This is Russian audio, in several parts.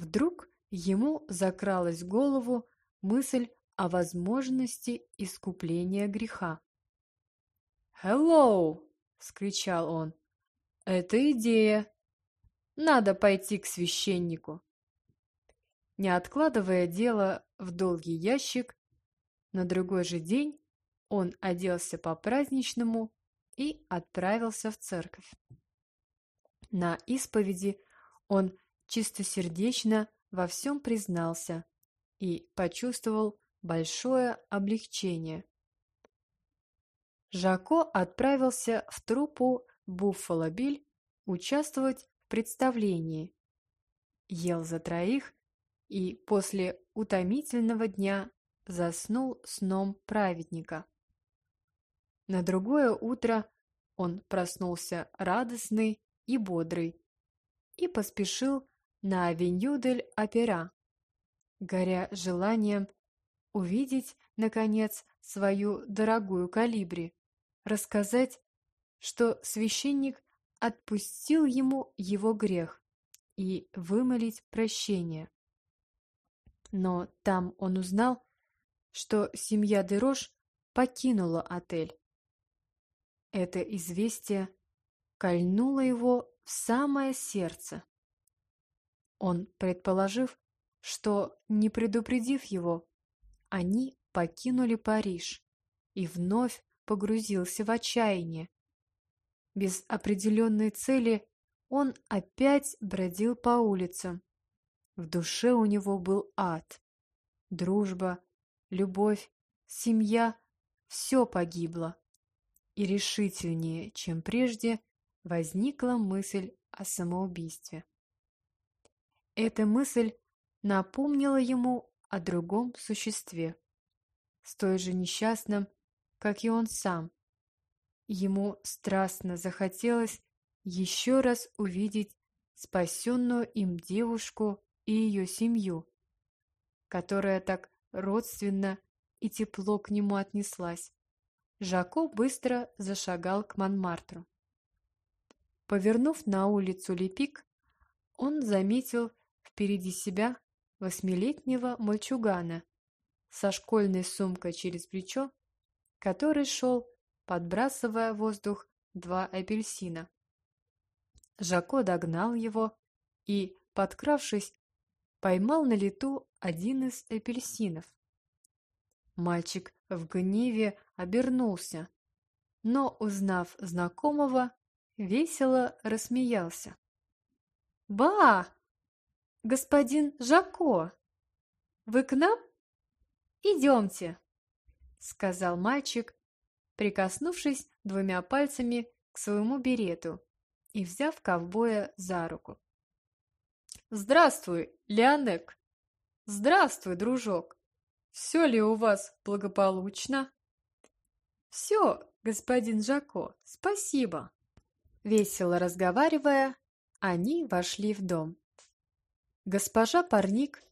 Вдруг ему закралась в голову мысль о возможности искупления греха. «Hello!» — вскричал он. «Это идея! Надо пойти к священнику!» Не откладывая дело в долгий ящик, на другой же день он оделся по-праздничному и отправился в церковь. На исповеди он чистосердечно во всем признался и почувствовал большое облегчение. Жако отправился в труппу Буффало Биль участвовать в представлении. Ел за троих и после утомительного дня заснул сном праведника. На другое утро он проснулся радостный и бодрый и поспешил на авеню дель Опера, горя желанием увидеть, наконец, свою дорогую калибри рассказать, что священник отпустил ему его грех и вымолить прощение. Но там он узнал, что семья Дерош покинула отель. Это известие кольнуло его в самое сердце. Он, предположив, что, не предупредив его, они покинули Париж и вновь погрузился в отчаяние. Без определенной цели он опять бродил по улицам. В душе у него был ад. Дружба, любовь, семья – все погибло. И решительнее, чем прежде, возникла мысль о самоубийстве. Эта мысль напомнила ему о другом существе, столь же несчастном, как и он сам. Ему страстно захотелось еще раз увидеть спасенную им девушку и ее семью, которая так родственно и тепло к нему отнеслась. Жако быстро зашагал к Монмартру. Повернув на улицу Лепик, он заметил впереди себя восьмилетнего мальчугана со школьной сумкой через плечо который шел, подбрасывая в воздух два апельсина. Жако догнал его и, подкравшись, поймал на лету один из апельсинов. Мальчик в гневе обернулся, но, узнав знакомого, весело рассмеялся. «Ба! Господин Жако! Вы к нам? Идемте!» сказал мальчик, прикоснувшись двумя пальцами к своему берету и взяв ковбоя за руку. «Здравствуй, Леонек! Здравствуй, дружок! Все ли у вас благополучно?» «Все, господин Жако, спасибо!» Весело разговаривая, они вошли в дом. Госпожа Парник,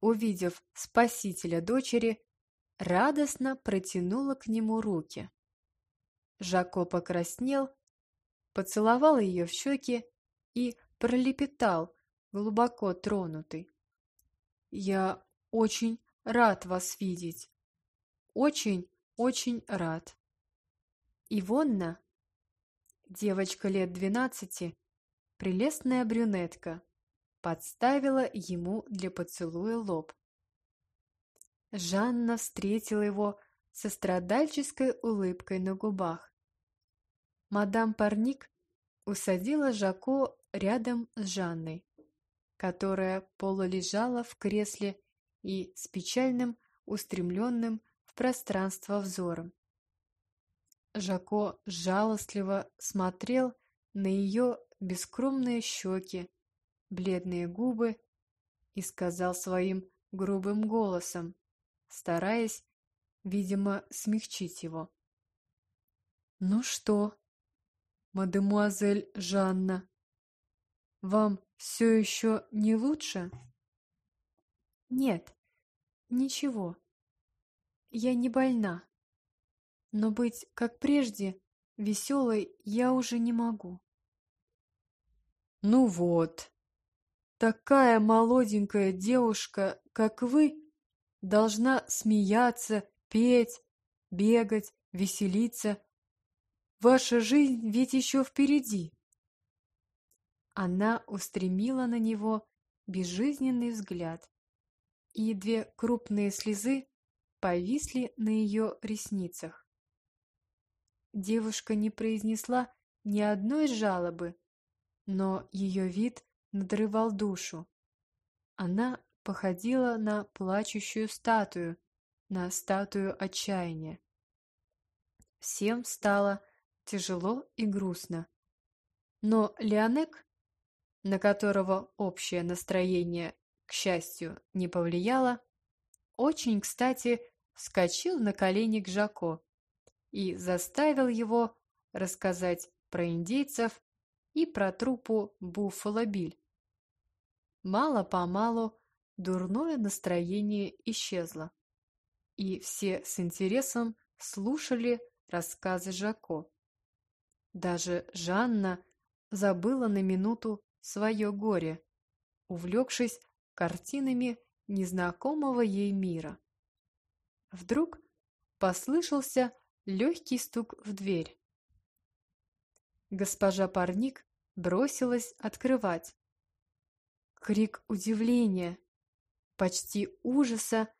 увидев спасителя дочери, радостно протянула к нему руки. Жако покраснел, поцеловал ее в щеки и пролепетал, глубоко тронутый. «Я очень рад вас видеть. Очень, очень рад». Ивонна, девочка лет двенадцати, прелестная брюнетка, подставила ему для поцелуя лоб. Жанна встретила его со страдальческой улыбкой на губах. Мадам Парник усадила Жако рядом с Жанной, которая полулежала в кресле и с печальным, устремленным в пространство взором. Жако жалостливо смотрел на ее бескромные щеки, бледные губы и сказал своим грубым голосом, стараясь, видимо, смягчить его. «Ну что, мадемуазель Жанна, вам все еще не лучше?» «Нет, ничего. Я не больна. Но быть, как прежде, веселой я уже не могу». «Ну вот, такая молоденькая девушка, как вы, должна смеяться, петь, бегать, веселиться. Ваша жизнь ведь еще впереди. Она устремила на него безжизненный взгляд, и две крупные слезы повисли на ее ресницах. Девушка не произнесла ни одной жалобы, но ее вид надрывал душу. Она походила на плачущую статую, на статую отчаяния. Всем стало тяжело и грустно. Но Леонек, на которого общее настроение, к счастью, не повлияло, очень кстати вскочил на колени к Жако и заставил его рассказать про индейцев и про трупу Буффало Биль. Мало-помалу дурное настроение исчезло, и все с интересом слушали рассказы Жако. Даже Жанна забыла на минуту свое горе, увлекшись картинами незнакомого ей мира. Вдруг послышался легкий стук в дверь. Госпожа Парник бросилась открывать. Крик удивления, почти ужаса,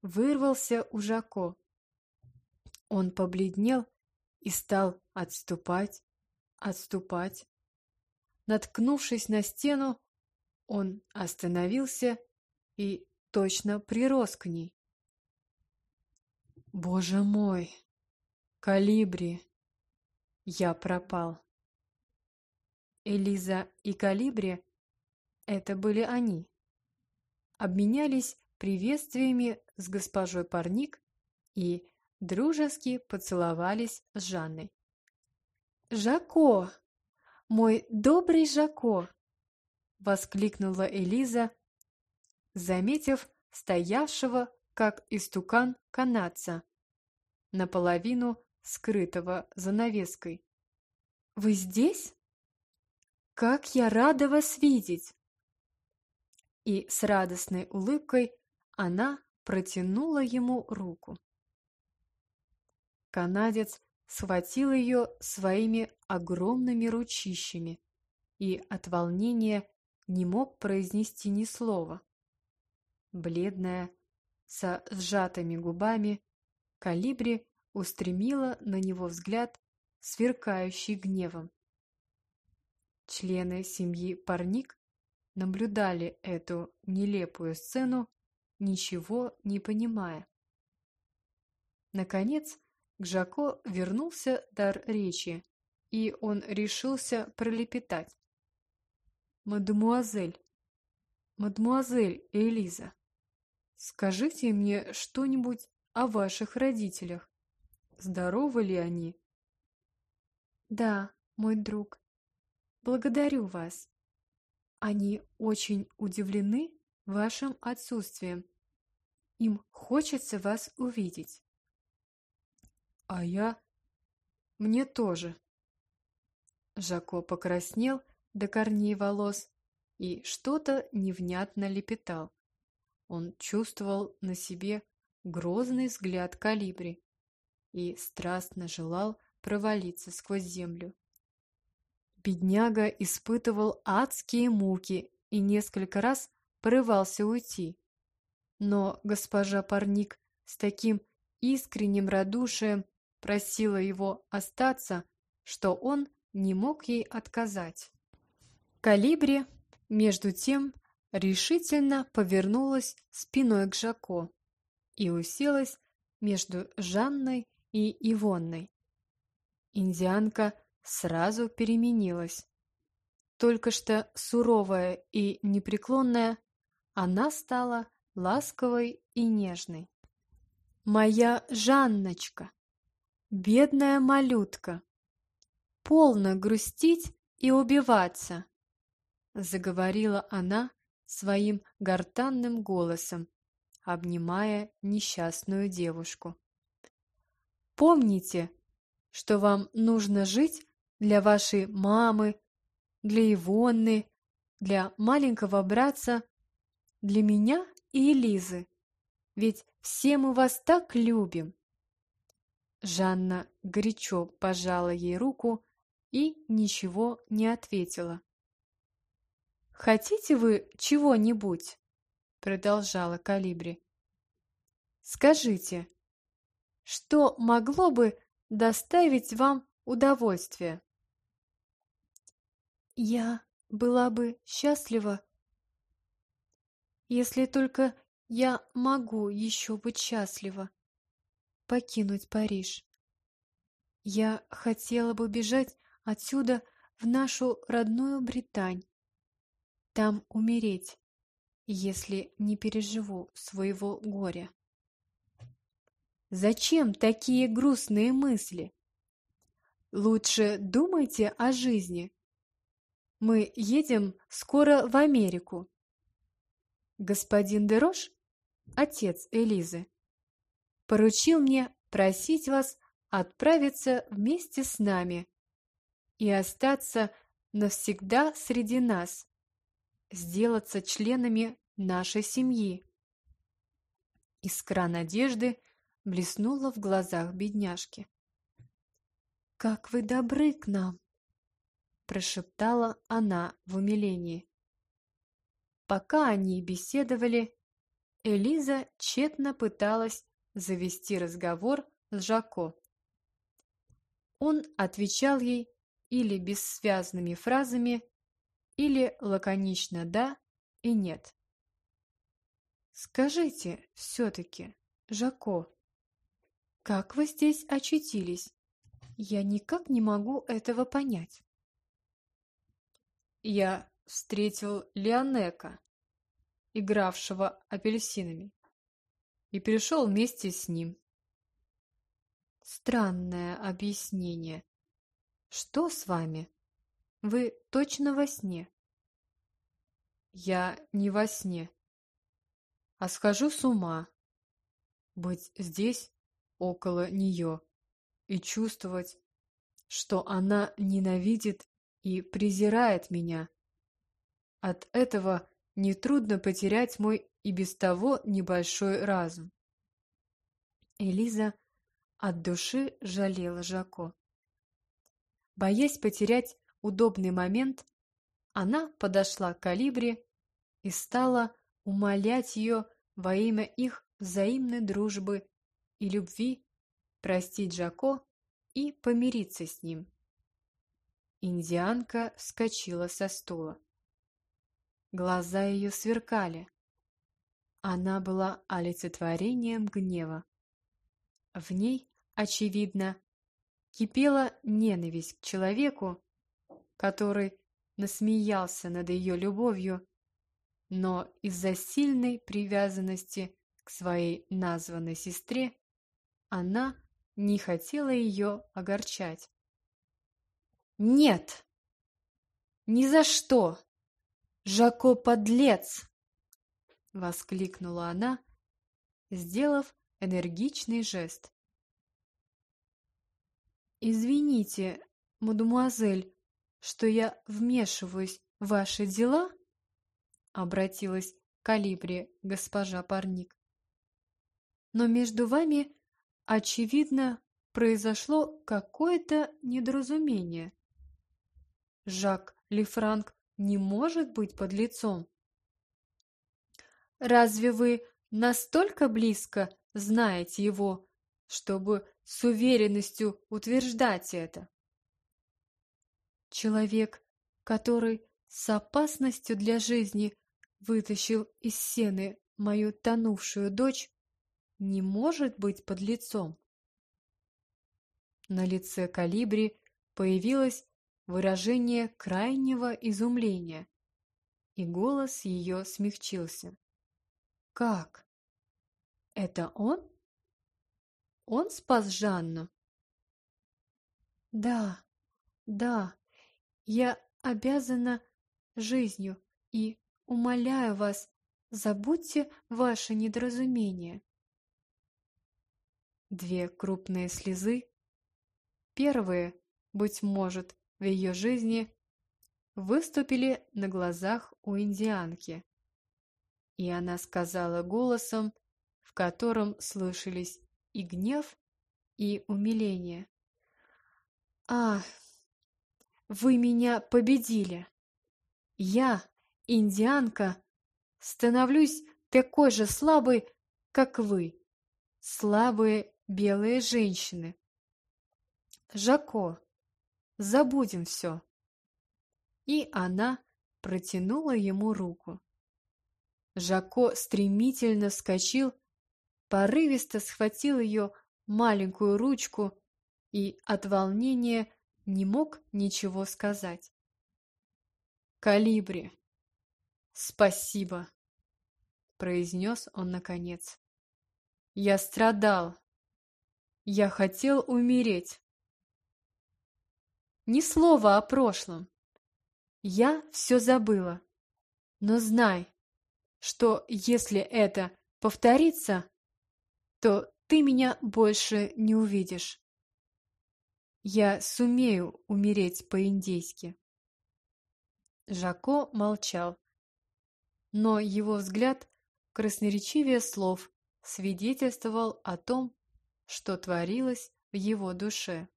вырвался у Жако. Он побледнел и стал отступать, отступать. Наткнувшись на стену, он остановился и точно прирос к ней. Боже мой! Калибри! Я пропал. Элиза и Калибри — это были они. Обменялись приветствиями с госпожой Парник и дружески поцеловались с Жанной. «Жако! Мой добрый Жако!» — воскликнула Элиза, заметив стоявшего, как истукан, канадца, наполовину скрытого занавеской. «Вы здесь?» «Как я рада вас видеть!» И с радостной улыбкой она протянула ему руку. Канадец схватил ее своими огромными ручищами и от волнения не мог произнести ни слова. Бледная, со сжатыми губами, Калибри устремила на него взгляд, сверкающий гневом. Члены семьи Парник наблюдали эту нелепую сцену, ничего не понимая. Наконец, к Жако вернулся дар речи, и он решился пролепетать. «Мадемуазель, мадемуазель Элиза, скажите мне что-нибудь о ваших родителях. Здоровы ли они?» «Да, мой друг, Благодарю вас. Они очень удивлены вашим отсутствием. Им хочется вас увидеть. А я... Мне тоже. Жако покраснел до корней волос и что-то невнятно лепетал. Он чувствовал на себе грозный взгляд калибри и страстно желал провалиться сквозь землю. Бедняга испытывал адские муки и несколько раз порывался уйти. Но госпожа Парник с таким искренним радушием просила его остаться, что он не мог ей отказать. Калибри, между тем, решительно повернулась спиной к Жако и уселась между Жанной и Ивонной. Индианка сразу переменилась. Только что суровая и непреклонная, она стала ласковой и нежной. «Моя Жанночка, бедная малютка, полно грустить и убиваться!» заговорила она своим гортанным голосом, обнимая несчастную девушку. «Помните, что вам нужно жить для вашей мамы, для Ивонны, для маленького братца, для меня и Элизы. Ведь все мы вас так любим. Жанна горячо пожала ей руку и ничего не ответила. «Хотите вы чего-нибудь?» — продолжала Калибри. «Скажите, что могло бы доставить вам удовольствие?» «Я была бы счастлива, если только я могу еще быть счастлива, покинуть Париж. Я хотела бы бежать отсюда в нашу родную Британь, там умереть, если не переживу своего горя. Зачем такие грустные мысли? Лучше думайте о жизни. Мы едем скоро в Америку. Господин Дерош, отец Элизы, поручил мне просить вас отправиться вместе с нами и остаться навсегда среди нас, сделаться членами нашей семьи. Искра надежды блеснула в глазах бедняжки. «Как вы добры к нам!» – прошептала она в умилении. Пока они беседовали, Элиза тщетно пыталась завести разговор с Жако. Он отвечал ей или бессвязными фразами, или лаконично «да» и «нет». «Скажите все-таки, Жако, как вы здесь очутились? Я никак не могу этого понять». «Я встретил Леонека, игравшего апельсинами, и перешел вместе с ним». Странное объяснение. Что с вами? Вы точно во сне? Я не во сне, а схожу с ума. Быть здесь, около нее, и чувствовать, что она ненавидит и презирает меня. От этого нетрудно потерять мой и без того небольшой разум. Элиза от души жалела Жако. Боясь потерять удобный момент, она подошла к Калибре и стала умолять ее во имя их взаимной дружбы и любви простить Жако и помириться с ним. Индианка вскочила со стула. Глаза ее сверкали. Она была олицетворением гнева. В ней, очевидно, кипела ненависть к человеку, который насмеялся над ее любовью, но из-за сильной привязанности к своей названной сестре она не хотела ее огорчать. «Нет! Ни за что! Жако подлец!» — воскликнула она, сделав энергичный жест. «Извините, мадемуазель, что я вмешиваюсь в ваши дела?» Обратилась к Калибре госпожа Парник. «Но между вами, очевидно, произошло какое-то недоразумение. Жак Лефранк не может быть под лицом. Разве вы настолько близко знаете его, чтобы с уверенностью утверждать это. Человек, который с опасностью для жизни вытащил из сены мою тонувшую дочь, не может быть под лицом. На лице Калибри появилось выражение крайнего изумления, и голос ее смягчился. «Как? Это он?» Он спас Жанну? Да, да, я обязана жизнью и умоляю вас, забудьте ваше недоразумение. Две крупные слезы, первые, быть может, в ее жизни, выступили на глазах у индианки. И она сказала голосом, в котором слышались и гнев, и умиление. «А, вы меня победили! Я, индианка, становлюсь такой же слабой, как вы, слабые белые женщины. Жако, забудем все!» И она протянула ему руку. Жако стремительно вскочил, порывисто схватил ее маленькую ручку и от волнения не мог ничего сказать. «Калибри, спасибо!» — произнес он наконец. «Я страдал. Я хотел умереть. Ни слова о прошлом. Я все забыла. Но знай, что если это повторится, то ты меня больше не увидишь. Я сумею умереть по-индейски. Жако молчал, но его взгляд, красноречивее слов, свидетельствовал о том, что творилось в его душе.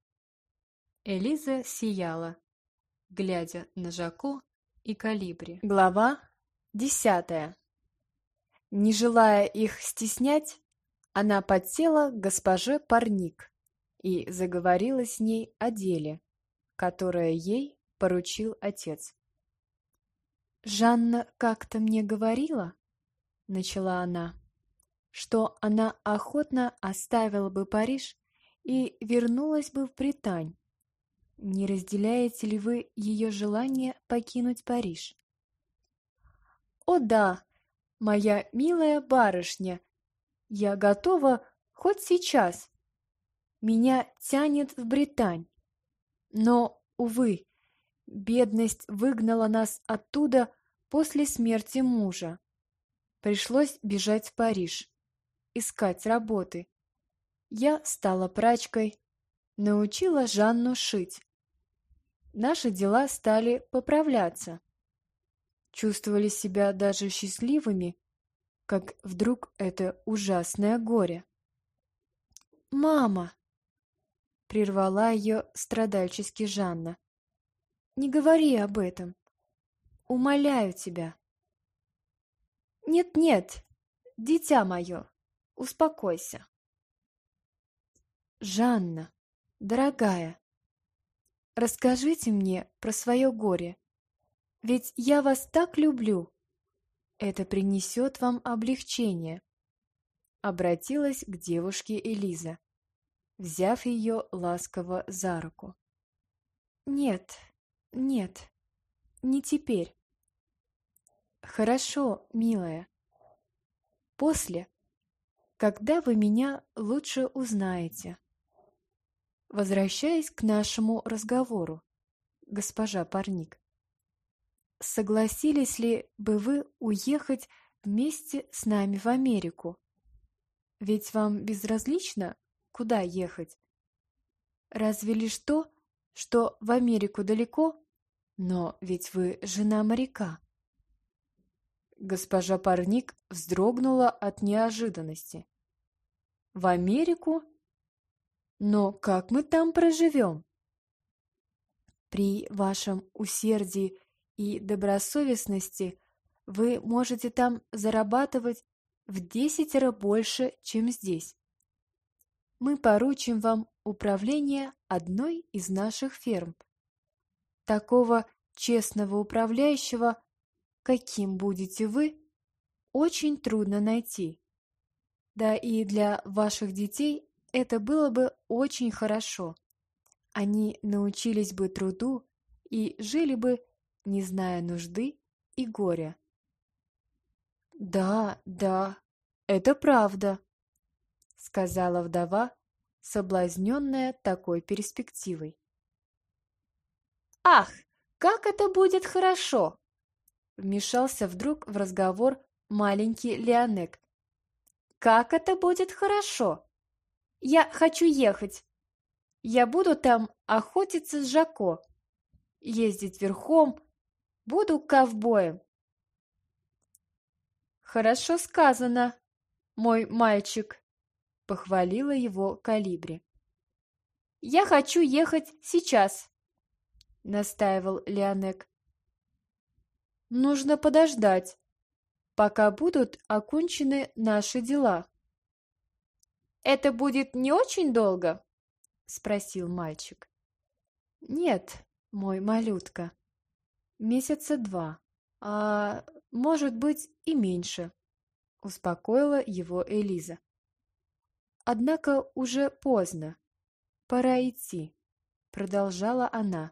Элиза сияла, глядя на Жако и Калибри. Глава десятая. Не желая их стеснять, она подсела к госпоже Парник и заговорила с ней о деле, которое ей поручил отец. «Жанна как-то мне говорила, — начала она, — что она охотно оставила бы Париж и вернулась бы в Британь. Не разделяете ли вы ее желание покинуть Париж?» «О да, моя милая барышня!» Я готова хоть сейчас. Меня тянет в Британь. Но, увы, бедность выгнала нас оттуда после смерти мужа. Пришлось бежать в Париж, искать работы. Я стала прачкой, научила Жанну шить. Наши дела стали поправляться. Чувствовали себя даже счастливыми, как вдруг это ужасное горе. «Мама!» — прервала ее страдальчески Жанна. «Не говори об этом. Умоляю тебя». «Нет-нет, дитя мое, успокойся». «Жанна, дорогая, расскажите мне про свое горе, ведь я вас так люблю». Это принесет вам облегчение. Обратилась к девушке Элиза, взяв ее ласково за руку. Нет, нет, не теперь. Хорошо, милая. После, когда вы меня лучше узнаете. Возвращаясь к нашему разговору, госпожа Парник согласились ли бы вы уехать вместе с нами в Америку? Ведь вам безразлично, куда ехать. Разве лишь то, что в Америку далеко, но ведь вы жена моряка. Госпожа Парник вздрогнула от неожиданности. В Америку? Но как мы там проживем? При вашем усердии и добросовестности вы можете там зарабатывать в десятеро больше, чем здесь. Мы поручим вам управление одной из наших ферм. Такого честного управляющего, каким будете вы, очень трудно найти. Да и для ваших детей это было бы очень хорошо. Они научились бы труду и жили бы не зная нужды и горя. «Да, да, это правда», — сказала вдова, соблазненная такой перспективой. «Ах, как это будет хорошо!» Вмешался вдруг в разговор маленький Леонек. «Как это будет хорошо! Я хочу ехать! Я буду там охотиться с Жако, ездить верхом, буду ковбоем. Хорошо сказано, мой мальчик, похвалила его Калибри. Я хочу ехать сейчас, настаивал Леонек. Нужно подождать, пока будут окончены наши дела. Это будет не очень долго? спросил мальчик. Нет, мой малютка, месяца два, а может быть и меньше, успокоила его Элиза. Однако уже поздно, пора идти, продолжала она.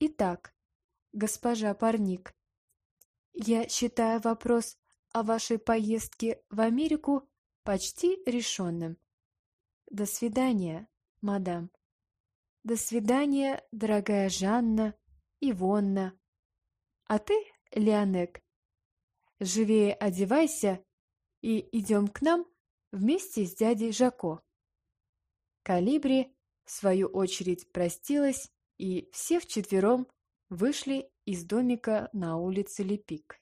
Итак, госпожа Парник, я считаю вопрос о вашей поездке в Америку почти решенным. До свидания, мадам. До свидания, дорогая Жанна, Ивонна. А ты, Леонек, живее одевайся и идем к нам вместе с дядей Жако. Калибри, в свою очередь, простилась, и все вчетвером вышли из домика на улице Лепик.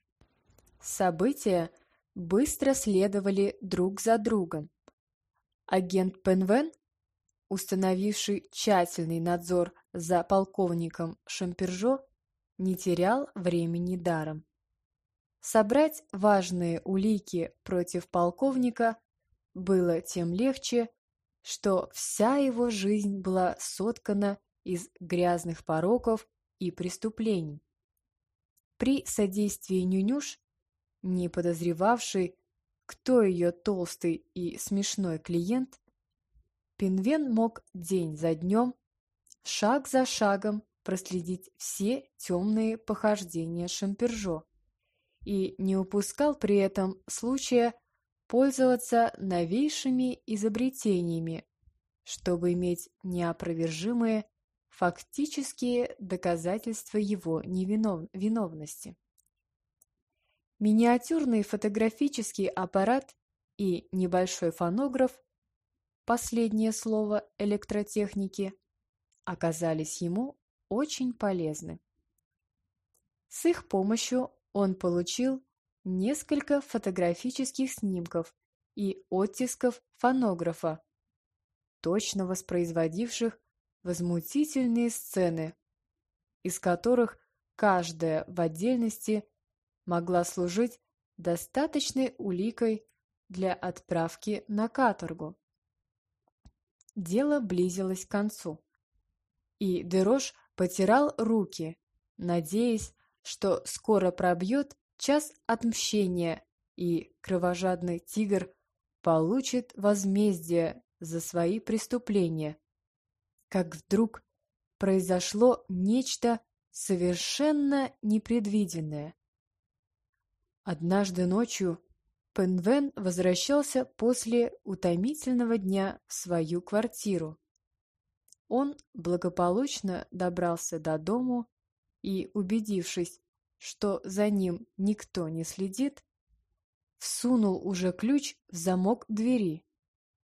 События быстро следовали друг за другом. Агент Пенвен установивший тщательный надзор за полковником Шампержо, не терял времени даром. Собрать важные улики против полковника было тем легче, что вся его жизнь была соткана из грязных пороков и преступлений. При содействии Нюнюш, не подозревавший, кто ее толстый и смешной клиент, Пинвен мог день за днем, шаг за шагом проследить все темные похождения Шампержо и не упускал при этом случая пользоваться новейшими изобретениями, чтобы иметь неопровержимые фактические доказательства его невиновности. Миниатюрный фотографический аппарат и небольшой фонограф последнее слово электротехники, оказались ему очень полезны. С их помощью он получил несколько фотографических снимков и оттисков фонографа, точно воспроизводивших возмутительные сцены, из которых каждая в отдельности могла служить достаточной уликой для отправки на каторгу. Дело близилось к концу. И Дерош потирал руки, надеясь, что скоро пробьет час отмщения, и кровожадный тигр получит возмездие за свои преступления. Как вдруг произошло нечто совершенно непредвиденное. Однажды ночью Пенвен возвращался после утомительного дня в свою квартиру. Он благополучно добрался до дому и, убедившись, что за ним никто не следит, всунул уже ключ в замок двери,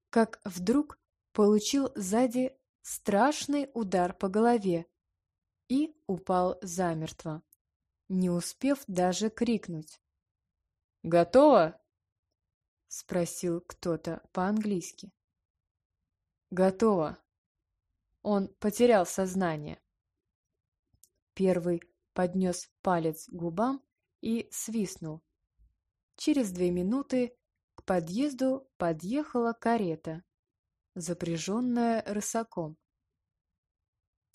как вдруг получил сзади страшный удар по голове и упал замертво, не успев даже крикнуть. «Готово?» — спросил кто-то по-английски. «Готово». Он потерял сознание. Первый поднес палец к губам и свистнул. Через две минуты к подъезду подъехала карета, запряженная рысаком.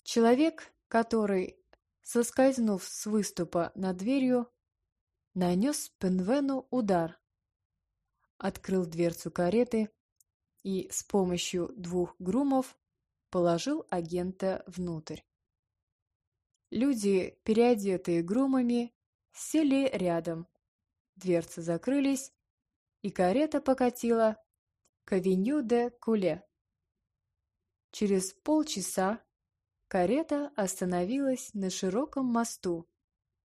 Человек, который, соскользнув с выступа над дверью, нанес Пенвену удар открыл дверцу кареты и с помощью двух грумов положил агента внутрь. Люди, переодетые грумами, сели рядом. Дверцы закрылись, и карета покатила к авеню де Куле. Через полчаса карета остановилась на широком мосту,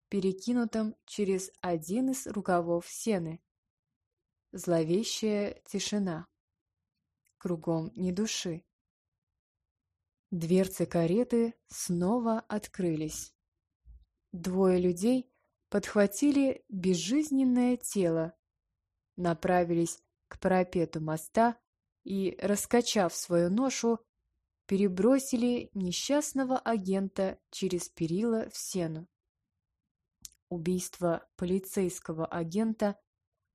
перекинутом через один из рукавов сены. Зловещая тишина. Кругом ни души. Дверцы кареты снова открылись. Двое людей подхватили безжизненное тело, направились к парапету моста и, раскачав свою ношу, перебросили несчастного агента через перила в сену. Убийство полицейского агента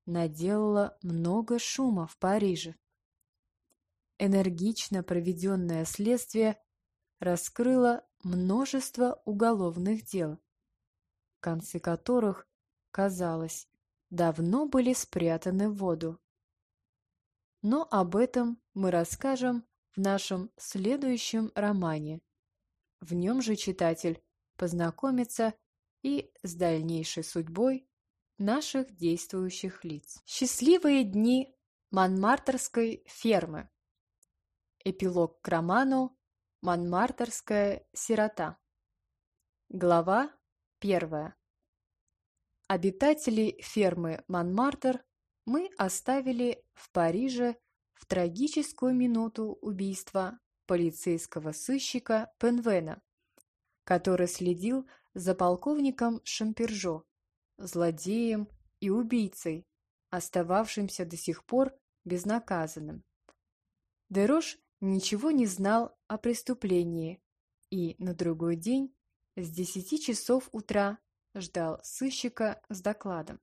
наделало много шума в Париже. Энергично проведенное следствие раскрыло множество уголовных дел, концы которых, казалось, давно были спрятаны в воду. Но об этом мы расскажем в нашем следующем романе. В нем же читатель познакомится и с дальнейшей судьбой наших действующих лиц. Счастливые дни Монмартерской фермы. Эпилог к роману Монмартерская сирота. Глава первая. Обитателей фермы Монмартр мы оставили в Париже в трагическую минуту убийства полицейского сыщика Пенвена, который следил полковником Шампержо, злодеем и убийцей, остававшимся до сих пор безнаказанным. Дерош ничего не знал о преступлении и на другой день с десяти часов утра ждал сыщика с докладом.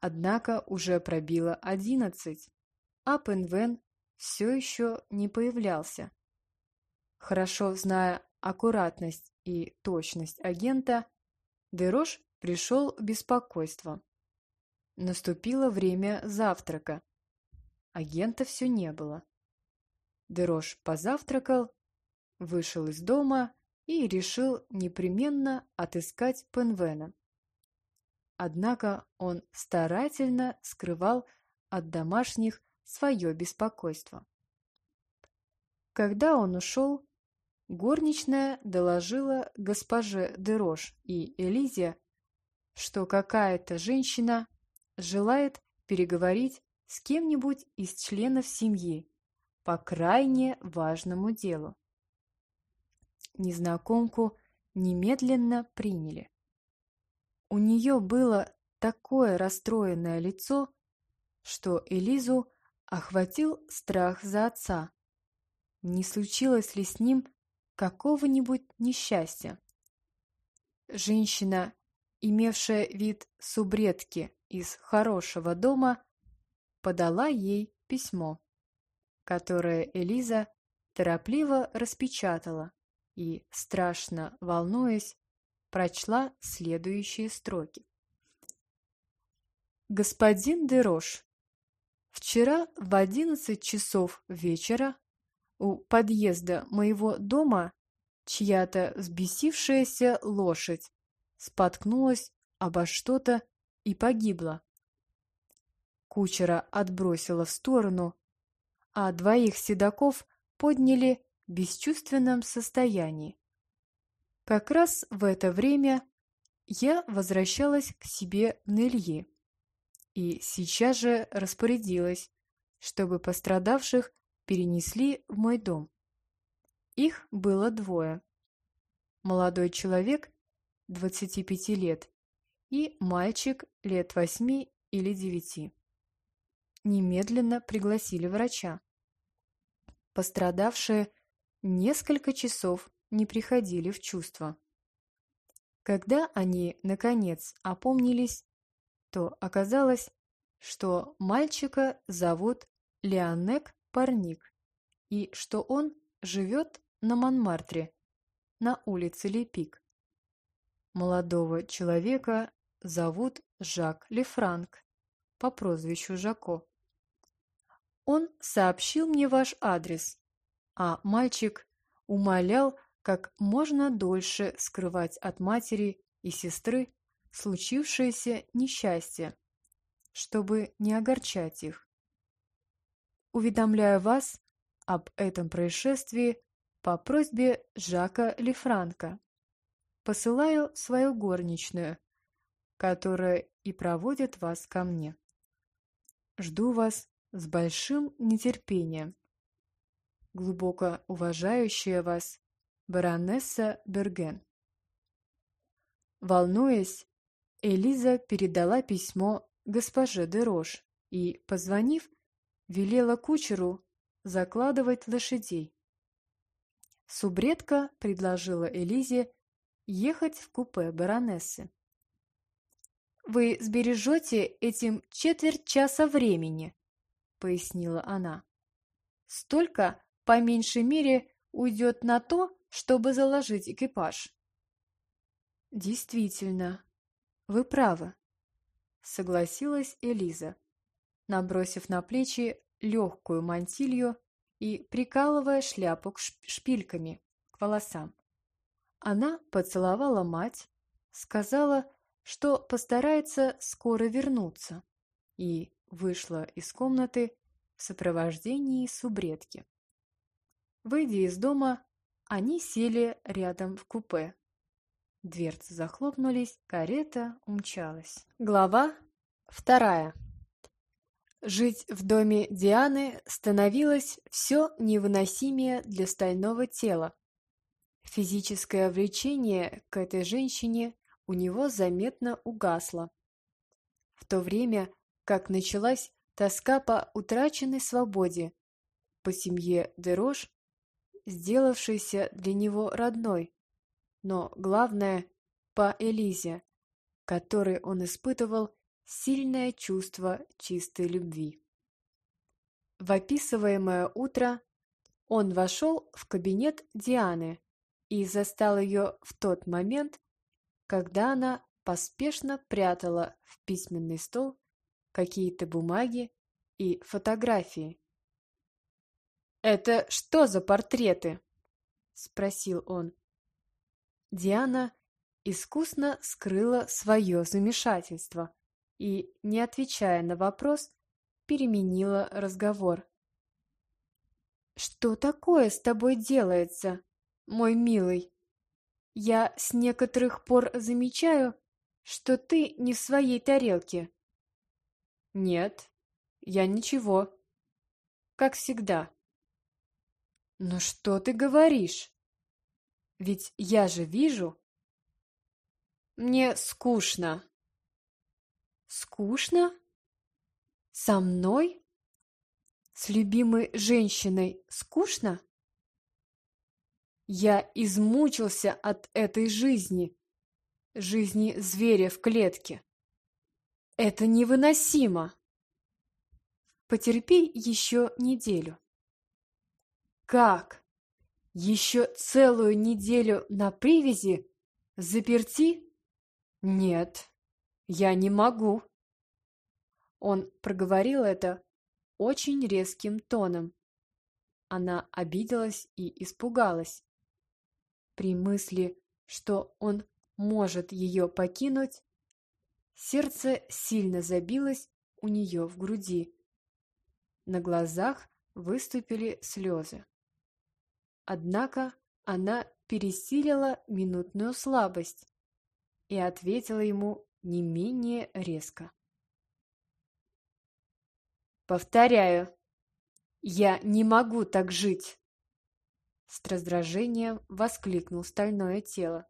Однако уже пробило одиннадцать, а Пенвен все еще не появлялся. Хорошо зная аккуратность и точность агента, Дерош пришел беспокойство. Наступило время завтрака. Агента все не было. Дерош позавтракал, вышел из дома и решил непременно отыскать Пенвена. Однако он старательно скрывал от домашних свое беспокойство. Когда он ушел, горничная доложила госпоже Дерош и Элизе, что какая-то женщина желает переговорить с кем-нибудь из членов семьи по крайне важному делу незнакомку немедленно приняли. У нее было такое расстроенное лицо, что Элизу охватил страх за отца. Не случилось ли с ним какого-нибудь несчастья? Женщина, имевшая вид субредки из хорошего дома, подала ей письмо, которое Элиза торопливо распечатала и, страшно волнуясь, прочла следующие строки. «Господин Дерош, вчера в одиннадцать часов вечера у подъезда моего дома чья-то взбесившаяся лошадь споткнулась обо что-то и погибла. Кучера отбросила в сторону, а двоих седаков подняли бесчувственном состоянии. Как раз в это время я возвращалась к себе в Нелье и сейчас же распорядилась, чтобы пострадавших перенесли в мой дом. Их было двое. Молодой человек 25 лет и мальчик лет 8 или 9. Немедленно пригласили врача. Пострадавшие несколько часов не приходили в чувство. Когда они, наконец, опомнились, то оказалось, что мальчика зовут Леонек Парник и что он живет на Монмартре, на улице Лепик. Молодого человека зовут Жак Лефранк по прозвищу Жако. Он сообщил мне ваш адрес, а мальчик умолял как можно дольше скрывать от матери и сестры случившееся несчастье, чтобы не огорчать их. Уведомляю вас об этом происшествии по просьбе Жака Лефранка. Посылаю свою горничную, которая и проводит вас ко мне. Жду вас с большим нетерпением глубоко уважающая вас баронесса Берген. Волнуясь Элиза передала письмо госпоже де Рош и, позвонив, велела кучеру закладывать лошадей. Субредка предложила Элизе ехать в купе баронессы. «Вы сбережете этим четверть часа времени», — пояснила она. «Столько, по меньшей мере, уйдет на то, чтобы заложить экипаж». «Действительно, вы правы», — согласилась Элиза, набросив на плечи легкую мантилью и прикалывая шляпу шпильками к волосам. Она поцеловала мать, сказала, что постарается скоро вернуться, и вышла из комнаты в сопровождении субредки. Выйдя из дома, они сели рядом в купе. Дверцы захлопнулись, карета умчалась. Глава вторая. Жить в доме Дианы становилось все невыносимее для стального тела. Физическое влечение к этой женщине у него заметно угасло. В то время, как началась тоска по утраченной свободе, по семье Дерош, сделавшейся для него родной, но главное – по Элизе, которой он испытывал сильное чувство чистой любви. В описываемое утро он вошел в кабинет Дианы и застал ее в тот момент, когда она поспешно прятала в письменный стол какие-то бумаги и фотографии. «Это что за портреты?» – спросил он. Диана искусно скрыла свое замешательство и, не отвечая на вопрос, переменила разговор. «Что такое с тобой делается, мой милый? Я с некоторых пор замечаю, что ты не в своей тарелке». «Нет, я ничего. Как всегда». «Но что ты говоришь? Ведь я же вижу...» «Мне скучно», Скучно? Со мной? С любимой женщиной скучно? Я измучился от этой жизни, жизни зверя в клетке. Это невыносимо. Потерпи еще неделю. Как? Еще целую неделю на привязи? Заперти? Нет. Я не могу. Он проговорил это очень резким тоном. Она обиделась и испугалась. При мысли, что он может ее покинуть, сердце сильно забилось у нее в груди. На глазах выступили слезы. Однако она пересилила минутную слабость и ответила ему не менее резко. Повторяю, я не могу так жить. С раздражением воскликнул стальное тело.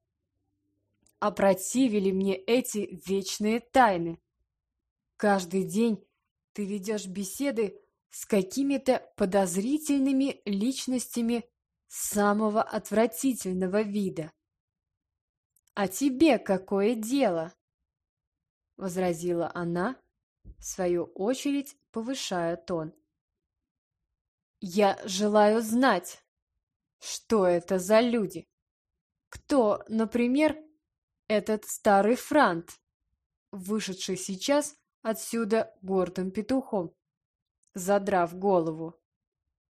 Опротивили мне эти вечные тайны. Каждый день ты ведешь беседы с какими-то подозрительными личностями самого отвратительного вида. А тебе какое дело? — возразила она, в свою очередь повышая тон. «Я желаю знать, что это за люди. Кто, например, этот старый франт, вышедший сейчас отсюда гордым петухом, задрав голову?